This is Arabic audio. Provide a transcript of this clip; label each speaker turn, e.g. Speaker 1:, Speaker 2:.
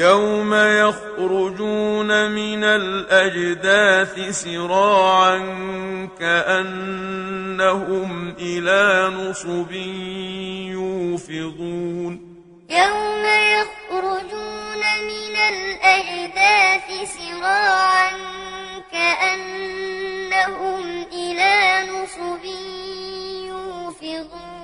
Speaker 1: يوم يخرجون من الأجداث سراعا كأنهم إلى نصب يوفضون
Speaker 2: يوم يخرجون من الأجداث سراعا كأنهم إلى نصب يوفضون